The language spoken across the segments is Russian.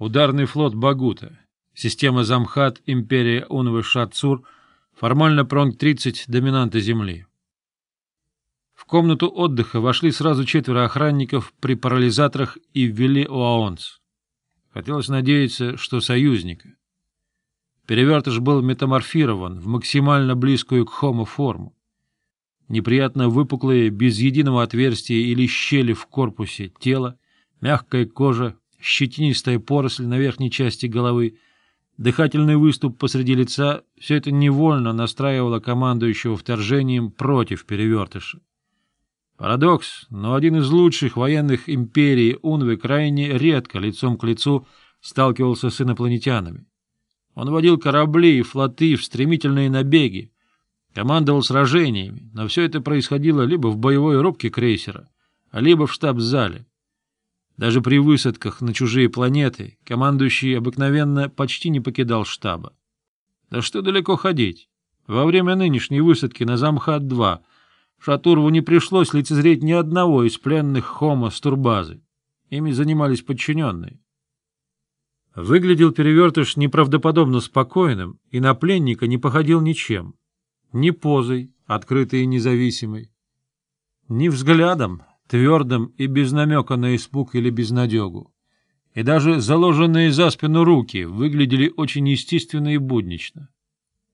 Ударный флот Багута, система Замхат, империя Унвы Шатсур, формально пронг-30 доминанта Земли. В комнату отдыха вошли сразу четверо охранников при парализаторах и ввели ОАОНС. Хотелось надеяться, что союзника. Перевертыш был метаморфирован в максимально близкую к Хому форму. Неприятно выпуклые, без единого отверстия или щели в корпусе тело, мягкая кожа, щетинистая поросль на верхней части головы, дыхательный выступ посреди лица — все это невольно настраивало командующего вторжением против перевертыша. Парадокс, но один из лучших военных империи Унвы крайне редко лицом к лицу сталкивался с инопланетянами. Он водил корабли и флоты в стремительные набеги, командовал сражениями, но все это происходило либо в боевой рубке крейсера, либо в штаб-зале. Даже при высадках на чужие планеты командующий обыкновенно почти не покидал штаба. Да что далеко ходить? Во время нынешней высадки на Замхат-2 Шатурову не пришлось лицезреть ни одного из пленных Хома с турбазы. Ими занимались подчиненные. Выглядел перевертыш неправдоподобно спокойным и на пленника не походил ничем. Ни позой, открытой и независимой, ни взглядом, твердым и без намека на испуг или безнадегу. И даже заложенные за спину руки выглядели очень естественно и буднично.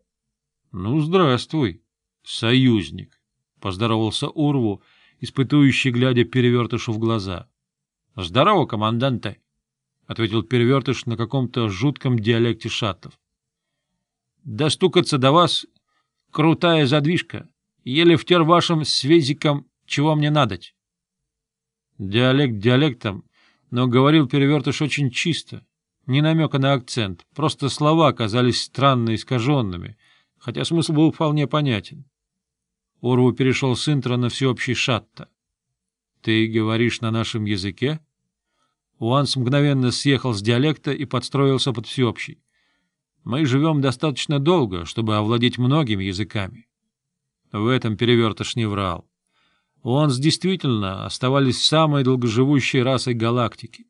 — Ну, здравствуй, союзник, — поздоровался Урву, испытующий, глядя перевертышу в глаза. — Здорово, команданте, — ответил перевертыш на каком-то жутком диалекте шаттов. — Достукаться до вас — крутая задвижка, еле втер вашим связиком, чего мне надоть. Диалект диалектом, но говорил Перевертыш очень чисто, не намека на акцент, просто слова казались странно искаженными, хотя смысл был вполне понятен. Орву перешел с интро на всеобщий шатта. «Ты говоришь на нашем языке?» Уанс мгновенно съехал с диалекта и подстроился под всеобщий. «Мы живем достаточно долго, чтобы овладеть многими языками». В этом перевертыш не врал. Ланс действительно оставались самой долгоживущей расой галактики.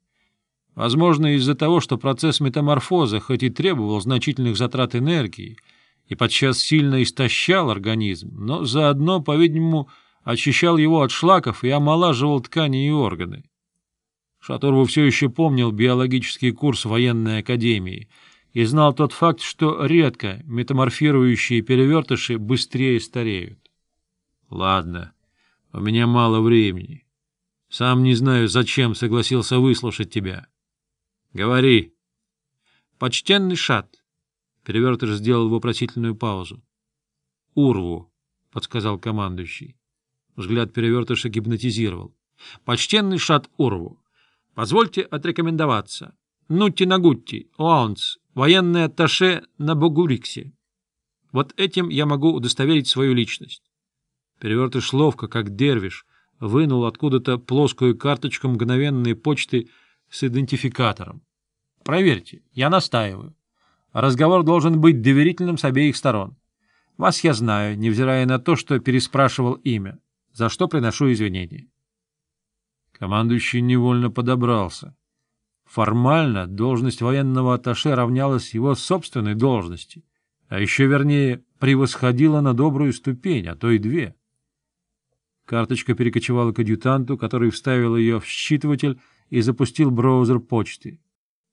Возможно, из-за того, что процесс метаморфоза хоть и требовал значительных затрат энергии и подчас сильно истощал организм, но заодно, по-видимому, очищал его от шлаков и омолаживал ткани и органы. Шатурву все еще помнил биологический курс военной академии и знал тот факт, что редко метаморфирующие перевертыши быстрее стареют. — Ладно, у меня мало времени. Сам не знаю, зачем согласился выслушать тебя. Говори. Почтенный шат. Перевертыш сделал вопросительную паузу. Урву, подсказал командующий. Взгляд перевертыша гипнотизировал. Почтенный шат Урву. Позвольте отрекомендоваться. Нутти Нагутти, Оаунс, военный атташе на Богуриксе. Вот этим я могу удостоверить свою личность. Перевертыш ловко, как дервиш, вынул откуда-то плоскую карточку мгновенной почты с идентификатором. «Проверьте, я настаиваю. Разговор должен быть доверительным с обеих сторон. Вас я знаю, невзирая на то, что переспрашивал имя, за что приношу извинения». Командующий невольно подобрался. Формально должность военного атташе равнялась его собственной должности, а еще вернее превосходила на добрую ступень, а то и две — Карточка перекочевала к адъютанту, который вставил ее в считыватель и запустил браузер почты.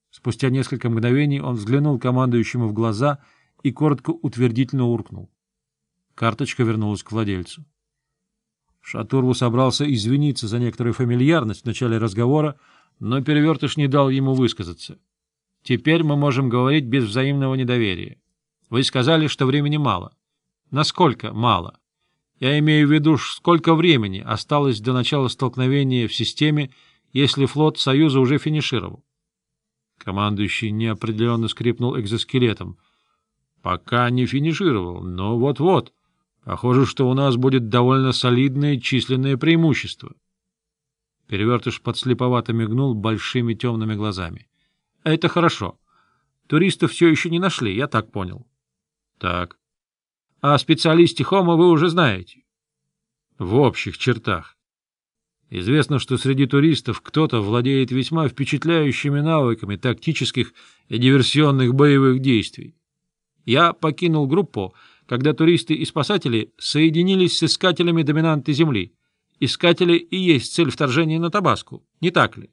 Спустя несколько мгновений он взглянул командующему в глаза и коротко утвердительно уркнул. Карточка вернулась к владельцу. Шатурву собрался извиниться за некоторую фамильярность в начале разговора, но перевертыш не дал ему высказаться. «Теперь мы можем говорить без взаимного недоверия. Вы сказали, что времени мало. Насколько мало?» Я имею в виду, сколько времени осталось до начала столкновения в системе, если флот Союза уже финишировал. Командующий неопределенно скрипнул экзоскелетом. Пока не финишировал, но вот-вот. Похоже, что у нас будет довольно солидное численное преимущество. Перевертыш подслеповато мигнул большими темными глазами. — Это хорошо. Туристов все еще не нашли, я так понял. — Так о специалисте Хома вы уже знаете. В общих чертах. Известно, что среди туристов кто-то владеет весьма впечатляющими навыками тактических и диверсионных боевых действий. Я покинул группу, когда туристы и спасатели соединились с искателями доминанты Земли. Искатели и есть цель вторжения на Табаску, не так ли?